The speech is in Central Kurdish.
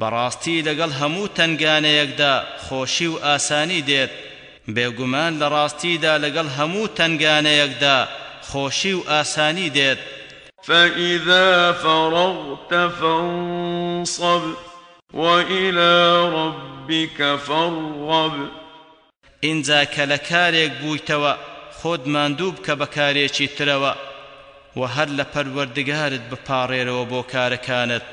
بەڕاستی لەگەڵ هەموو تەنگانەیەکدا خۆشی و ئاسانی دێت. بێگومان لە ڕاستیدا لەگەڵ هەموو تەنگانەیەکدا خۆشی و ئاسانی دێت. فإذا فرغت فانصب وإلی ربک فارغب. ئینجا کە لە کارێک بوویتەوە خۆت ماندوو بکە بە کارێکی ترەوە، وە هەر لە پەروەردگارت بپاڕێرەوە بۆ کارەکانت.